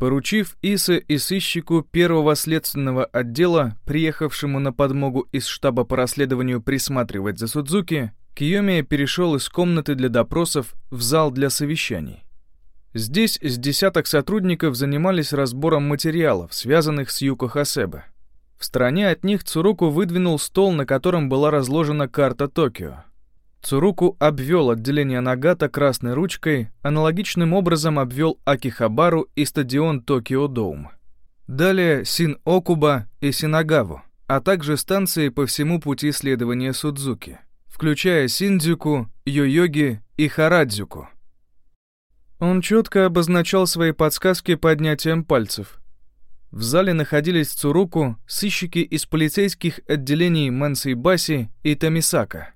Поручив Иса и сыщику первого следственного отдела, приехавшему на подмогу из штаба по расследованию присматривать за Судзуки, Киоми перешел из комнаты для допросов в зал для совещаний. Здесь с десяток сотрудников занимались разбором материалов, связанных с Юко Хасебе. В стороне от них Цуруку выдвинул стол, на котором была разложена карта Токио. Цуруку обвел отделение Нагата красной ручкой, аналогичным образом обвел Акихабару и стадион Токио Доум. Далее Син-Окуба и Синагаву, а также станции по всему пути следования Судзуки, включая Синдзюку, Йойоги и Харадзюку. Он четко обозначал свои подсказки поднятием пальцев. В зале находились Цуруку, сыщики из полицейских отделений Мансейбаси и Тамисака.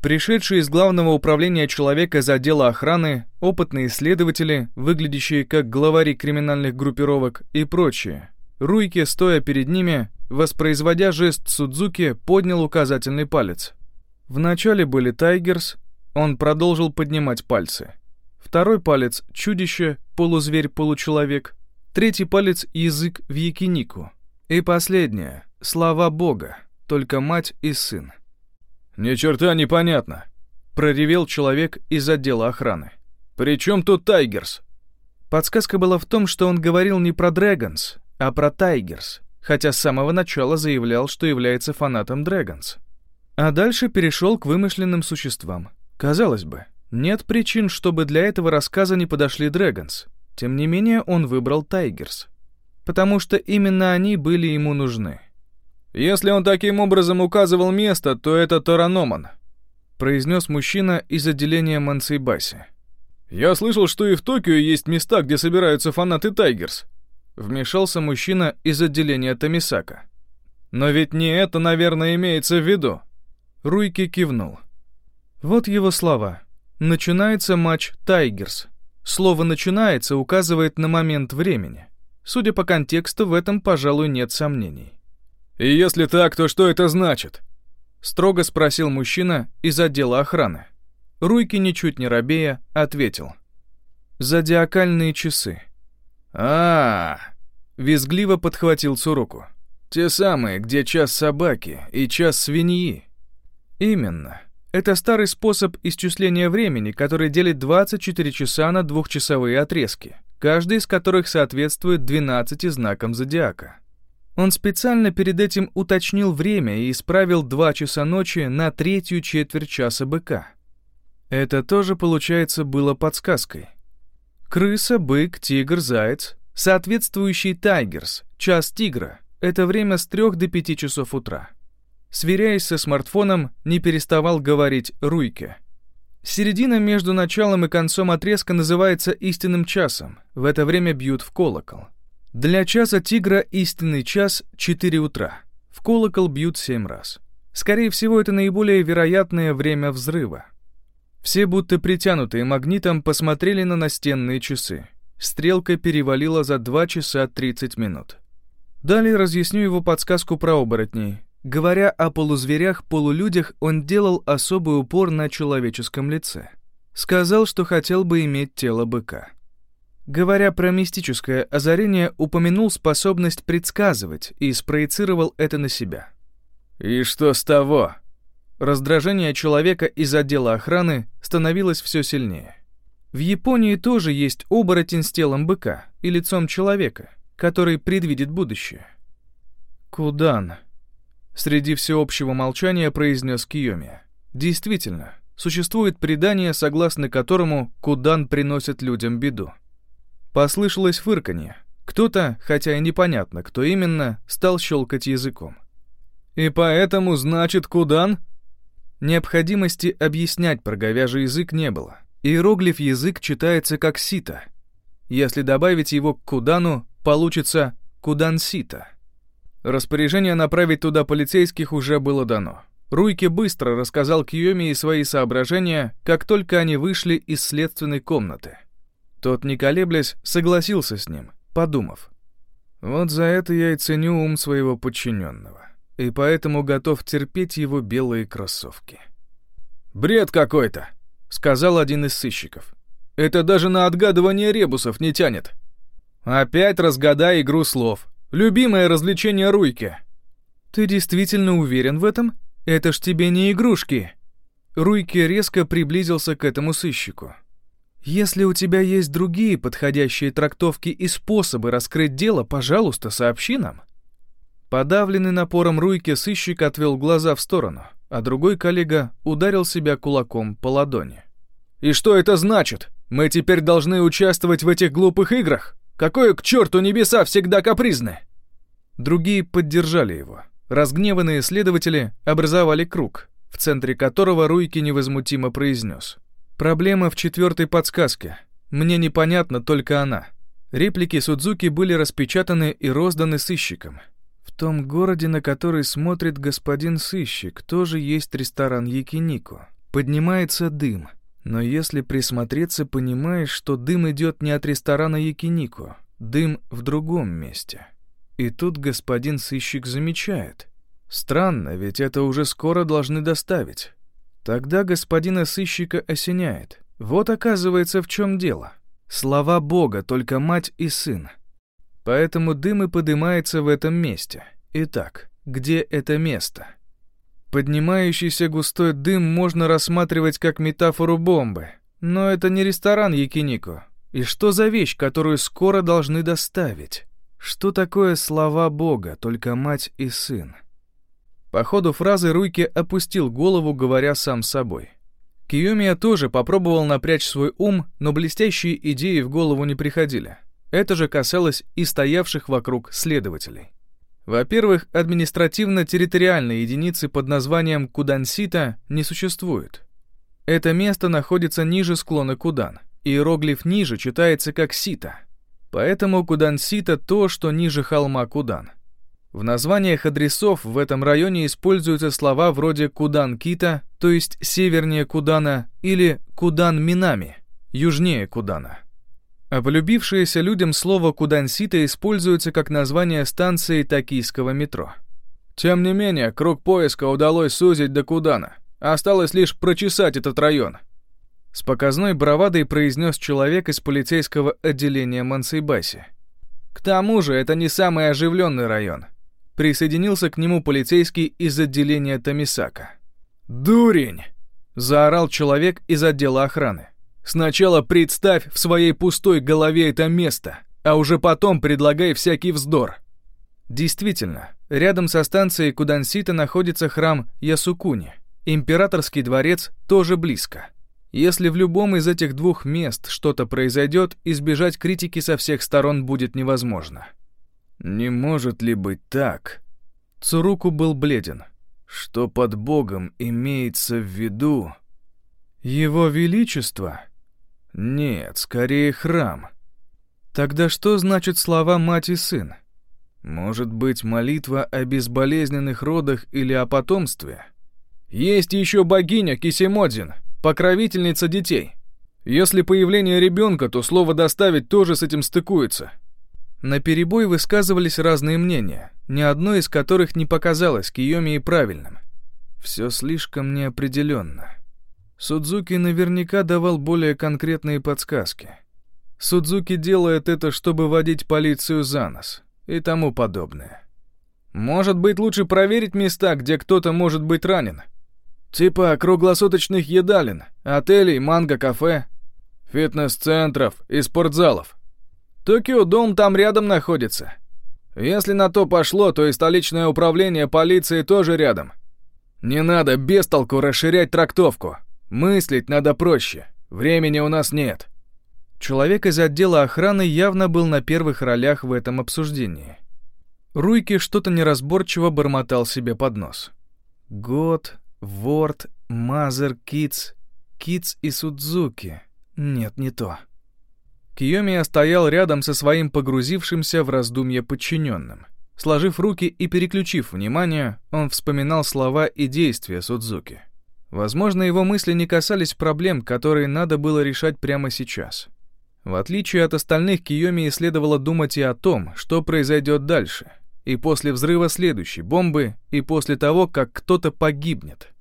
Пришедшие из главного управления человек из отдела охраны, опытные следователи, выглядящие как главари криминальных группировок и прочее. Руйки, стоя перед ними, воспроизводя жест Судзуки, поднял указательный палец. Вначале были Тайгерс, он продолжил поднимать пальцы. Второй палец — чудище, полузверь-получеловек. Третий палец — язык в якинику. И последнее — слова Бога, только мать и сын. «Ни черта непонятно», — проревел человек из отдела охраны. «При чем тут Тайгерс?» Подсказка была в том, что он говорил не про Дрэгонс, а про Тайгерс, хотя с самого начала заявлял, что является фанатом Дрэгонс. А дальше перешел к вымышленным существам. Казалось бы, нет причин, чтобы для этого рассказа не подошли Дрэгонс. Тем не менее, он выбрал Тайгерс. Потому что именно они были ему нужны. «Если он таким образом указывал место, то это Тараноман», произнес мужчина из отделения Мансейбаси. «Я слышал, что и в Токио есть места, где собираются фанаты Тайгерс», вмешался мужчина из отделения Тамисака. «Но ведь не это, наверное, имеется в виду». Руйки кивнул. Вот его слова. Начинается матч Тайгерс. Слово «начинается» указывает на момент времени. Судя по контексту, в этом, пожалуй, нет сомнений. «И если так, то что это значит?» Строго спросил мужчина из отдела охраны. Руйки, ничуть не робея, ответил. «Зодиакальные часы». а, -а, -а Визгливо подхватил Цуруку. «Те самые, где час собаки и час свиньи». «Именно. Это старый способ исчисления времени, который делит 24 часа на двухчасовые отрезки, каждый из которых соответствует 12 знакам зодиака. Он специально перед этим уточнил время и исправил 2 часа ночи на третью четверть часа быка. Это тоже, получается, было подсказкой. Крыса, бык, тигр, заяц, соответствующий тайгерс, час тигра — это время с 3 до 5 часов утра. Сверяясь со смартфоном, не переставал говорить Руйке. Середина между началом и концом отрезка называется истинным часом. В это время бьют в колокол. Для часа тигра истинный час — 4 утра. В колокол бьют 7 раз. Скорее всего, это наиболее вероятное время взрыва. Все, будто притянутые магнитом, посмотрели на настенные часы. Стрелка перевалила за 2 часа 30 минут. Далее разъясню его подсказку про оборотней. Говоря о полузверях-полулюдях, он делал особый упор на человеческом лице. Сказал, что хотел бы иметь тело быка. Говоря про мистическое озарение, упомянул способность предсказывать и спроецировал это на себя. «И что с того?» Раздражение человека из отдела охраны становилось все сильнее. В Японии тоже есть оборотень с телом быка и лицом человека, который предвидит будущее. Кудан. Среди всеобщего молчания произнес Киоми. Действительно, существует предание, согласно которому Кудан приносит людям беду. Послышалось фырканье. Кто-то, хотя и непонятно, кто именно, стал щелкать языком. «И поэтому, значит, Кудан?» Необходимости объяснять про говяжий язык не было. Иероглиф язык читается как сита. Если добавить его к Кудану, получится Кудансита. Распоряжение направить туда полицейских уже было дано. Руйки быстро рассказал Кьюми и свои соображения, как только они вышли из следственной комнаты. Тот, не колеблясь, согласился с ним, подумав. Вот за это я и ценю ум своего подчиненного, и поэтому готов терпеть его белые кроссовки. «Бред какой-то», — сказал один из сыщиков. «Это даже на отгадывание ребусов не тянет». Опять разгадай игру слов. Любимое развлечение Руйки. Ты действительно уверен в этом? Это ж тебе не игрушки. Руйки резко приблизился к этому сыщику. Если у тебя есть другие подходящие трактовки и способы раскрыть дело, пожалуйста, сообщи нам. Подавленный напором Руйки сыщик отвел глаза в сторону, а другой коллега ударил себя кулаком по ладони. «И что это значит? Мы теперь должны участвовать в этих глупых играх? Какое к черту небеса всегда капризны?» Другие поддержали его. Разгневанные следователи образовали круг, в центре которого Руйки невозмутимо произнес. «Проблема в четвертой подсказке. Мне непонятна только она». Реплики Судзуки были распечатаны и розданы сыщикам. В том городе, на который смотрит господин сыщик, тоже есть ресторан Якинико. Поднимается дым. Но если присмотреться, понимаешь, что дым идет не от ресторана Якинико. Дым в другом месте. И тут господин сыщик замечает. Странно, ведь это уже скоро должны доставить. Тогда господина сыщика осеняет. Вот оказывается, в чем дело. Слова Бога, только мать и сын. Поэтому дым и поднимается в этом месте. Итак, где это место? Поднимающийся густой дым можно рассматривать как метафору бомбы. Но это не ресторан Якинико. И что за вещь, которую скоро должны доставить? Что такое слова Бога, только мать и сын? По ходу фразы Руйки опустил голову, говоря сам собой. Киюмия тоже попробовал напрячь свой ум, но блестящие идеи в голову не приходили. Это же касалось и стоявших вокруг следователей. Во-первых, административно-территориальной единицы под названием Кудансита не существует. Это место находится ниже склона Кудан. Иероглиф ниже читается как Сита — Поэтому Кудансита то, что ниже холма Кудан. В названиях адресов в этом районе используются слова вроде Кудан-Кита, то есть севернее Кудана, или Кудан-Минами, южнее Кудана. А полюбившееся людям слово Кудансита используется как название станции токийского метро. Тем не менее, круг поиска удалось сузить до Кудана. Осталось лишь прочесать этот район, с показной бравадой произнес человек из полицейского отделения Мансейбаси. К тому же это не самый оживленный район. Присоединился к нему полицейский из отделения Тамисака. «Дурень!» — заорал человек из отдела охраны. «Сначала представь в своей пустой голове это место, а уже потом предлагай всякий вздор». Действительно, рядом со станцией Кудансита находится храм Ясукуни. Императорский дворец тоже близко. Если в любом из этих двух мест что-то произойдет, избежать критики со всех сторон будет невозможно. Не может ли быть так? Цуруку был бледен. Что под Богом имеется в виду? Его Величество? Нет, скорее храм. Тогда что значит слова «мать» и «сын»? Может быть, молитва о безболезненных родах или о потомстве? Есть еще богиня Кисимодзин, покровительница детей. Если появление ребенка, то слово «доставить» тоже с этим стыкуется. На перебой высказывались разные мнения, ни одно из которых не показалось Киоми правильным. Все слишком неопределенно. Судзуки наверняка давал более конкретные подсказки. Судзуки делает это, чтобы водить полицию за нос и тому подобное. Может быть, лучше проверить места, где кто-то может быть ранен, Типа круглосуточных едалин, отелей, манго-кафе, фитнес-центров и спортзалов. Токио Дом там рядом находится. Если на то пошло, то и столичное управление полиции тоже рядом. Не надо без толку расширять трактовку. Мыслить надо проще. Времени у нас нет. Человек из отдела охраны явно был на первых ролях в этом обсуждении. Руйки что-то неразборчиво бормотал себе под нос. Год, Ворд, Мазер, Китс, Китс и Судзуки. Нет, не то. Киоми стоял рядом со своим погрузившимся в раздумье подчиненным. Сложив руки и переключив внимание, он вспоминал слова и действия Судзуки. Возможно, его мысли не касались проблем, которые надо было решать прямо сейчас. В отличие от остальных, Киоми следовало думать и о том, что произойдет дальше — и после взрыва следующей бомбы, и после того, как кто-то погибнет.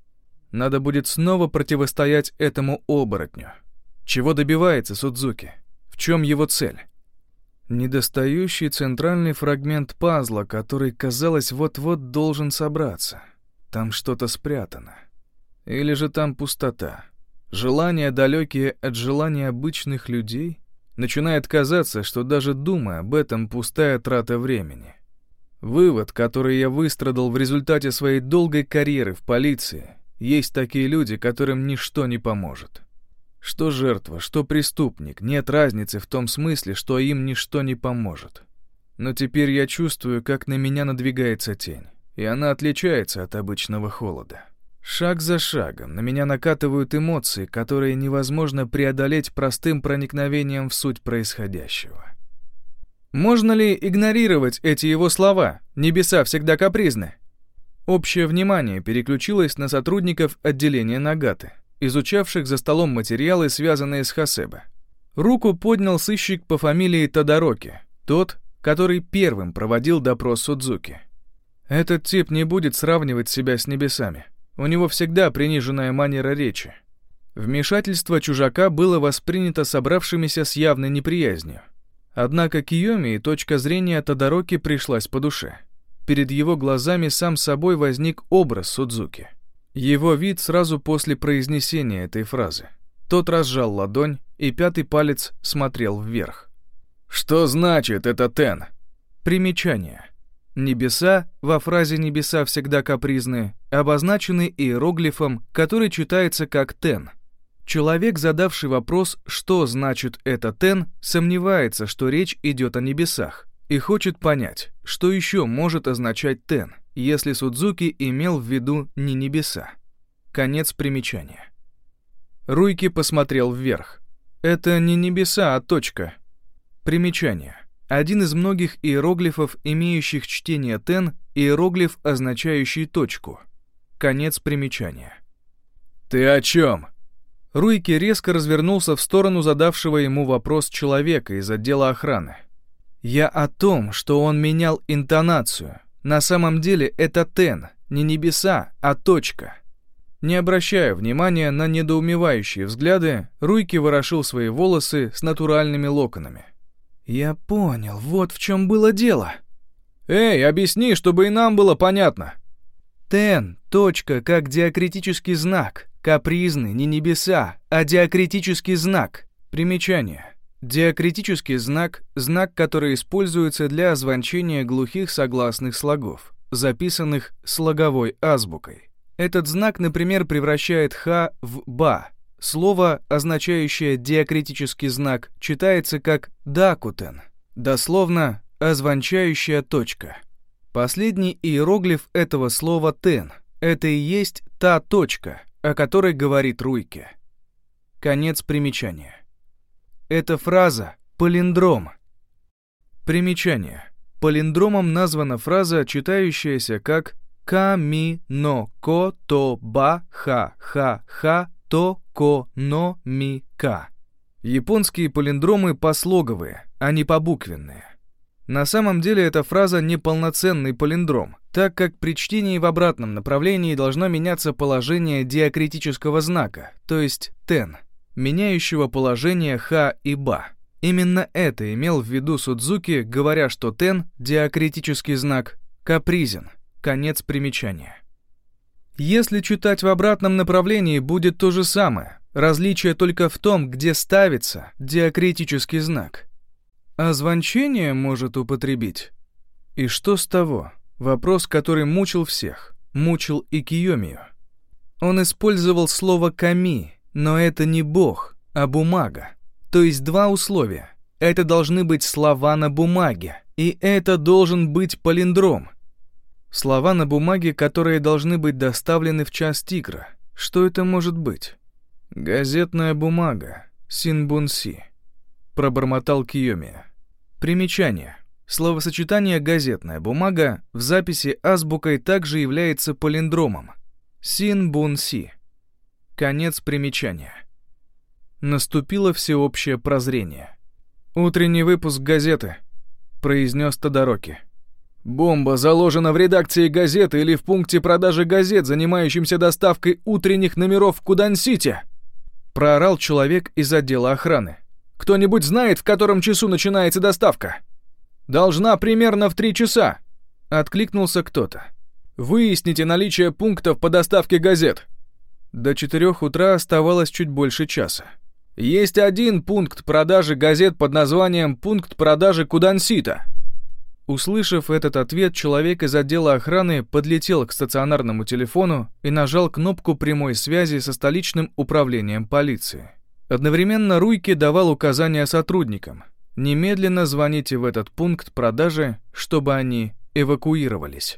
Надо будет снова противостоять этому оборотню. Чего добивается Судзуки? В чем его цель? Недостающий центральный фрагмент пазла, который, казалось, вот-вот должен собраться. Там что-то спрятано. Или же там пустота. Желания, далекие от желания обычных людей, начинает казаться, что даже думая об этом, пустая трата времени. Вывод, который я выстрадал в результате своей долгой карьеры в полиции, есть такие люди, которым ничто не поможет. Что жертва, что преступник, нет разницы в том смысле, что им ничто не поможет. Но теперь я чувствую, как на меня надвигается тень, и она отличается от обычного холода. Шаг за шагом на меня накатывают эмоции, которые невозможно преодолеть простым проникновением в суть происходящего. Можно ли игнорировать эти его слова «небеса всегда капризны»? Общее внимание переключилось на сотрудников отделения Нагаты, изучавших за столом материалы, связанные с Хасеба. Руку поднял сыщик по фамилии Тодороки, тот, который первым проводил допрос Судзуки. Этот тип не будет сравнивать себя с небесами. У него всегда приниженная манера речи. Вмешательство чужака было воспринято собравшимися с явной неприязнью. Однако Киоми точка зрения Тодороки пришлась по душе. Перед его глазами сам собой возник образ Судзуки. Его вид сразу после произнесения этой фразы. Тот разжал ладонь, и пятый палец смотрел вверх. «Что значит это Тен?» Примечание. Небеса, во фразе «небеса всегда капризны», обозначены иероглифом, который читается как «тен». Человек, задавший вопрос, что значит это «тен», сомневается, что речь идет о небесах, и хочет понять, что еще может означать «тен», если Судзуки имел в виду не небеса. Конец примечания. Руйки посмотрел вверх. Это не небеса, а точка. Примечание. Один из многих иероглифов, имеющих чтение «тен», иероглиф, означающий точку. Конец примечания. «Ты о чем?» Руйки резко развернулся в сторону задавшего ему вопрос человека из отдела охраны. «Я о том, что он менял интонацию. На самом деле это «тен», не небеса, а точка». Не обращая внимания на недоумевающие взгляды, Руйки ворошил свои волосы с натуральными локонами. «Я понял, вот в чем было дело». «Эй, объясни, чтобы и нам было понятно». «Тен, точка, как диакритический знак. Капризный, не небеса, а диакритический знак». Примечание. Диакритический знак – знак, который используется для озвончения глухих согласных слогов, записанных слоговой азбукой. Этот знак, например, превращает «х» в «ба», Слово, означающее диакритический знак, читается как «дакутен», дословно «озвончающая точка». Последний иероглиф этого слова «тен» — это и есть та точка, о которой говорит Руйке. Конец примечания. Эта фраза — палиндром. Примечание. Палиндромом названа фраза, читающаяся как «ка-ми-но-ко-то-ба-ха-ха-ха токономика. Японские палиндромы послоговые, а не побуквенные. На самом деле эта фраза не полноценный палиндром, так как при чтении в обратном направлении должно меняться положение диакритического знака, то есть тен, меняющего положение ха и ба. Именно это имел в виду Судзуки, говоря, что тен, диакритический знак, капризен. Конец примечания. Если читать в обратном направлении, будет то же самое. Различие только в том, где ставится диакритический знак. А звончение может употребить. И что с того? Вопрос, который мучил всех. Мучил и Киомию. Он использовал слово «ками», но это не бог, а бумага. То есть два условия. Это должны быть слова на бумаге, и это должен быть палиндром — Слова на бумаге, которые должны быть доставлены в час тигра. Что это может быть? Газетная бумага. Синбунси. Пробормотал Киоми. Примечание. Словосочетание «газетная бумага» в записи азбукой также является палиндромом. Синбунси. Конец примечания. Наступило всеобщее прозрение. «Утренний выпуск газеты», — произнес Тодороки. Бомба заложена в редакции газеты или в пункте продажи газет, занимающемся доставкой утренних номеров в Кудан-Сити. Проорал человек из отдела охраны. Кто-нибудь знает, в котором часу начинается доставка? Должна примерно в три часа. Откликнулся кто-то. Выясните наличие пунктов по доставке газет. До четырех утра оставалось чуть больше часа. Есть один пункт продажи газет под названием «Пункт продажи Кудансита». Услышав этот ответ, человек из отдела охраны подлетел к стационарному телефону и нажал кнопку прямой связи со столичным управлением полиции. Одновременно Руйки давал указания сотрудникам. Немедленно звоните в этот пункт продажи, чтобы они эвакуировались.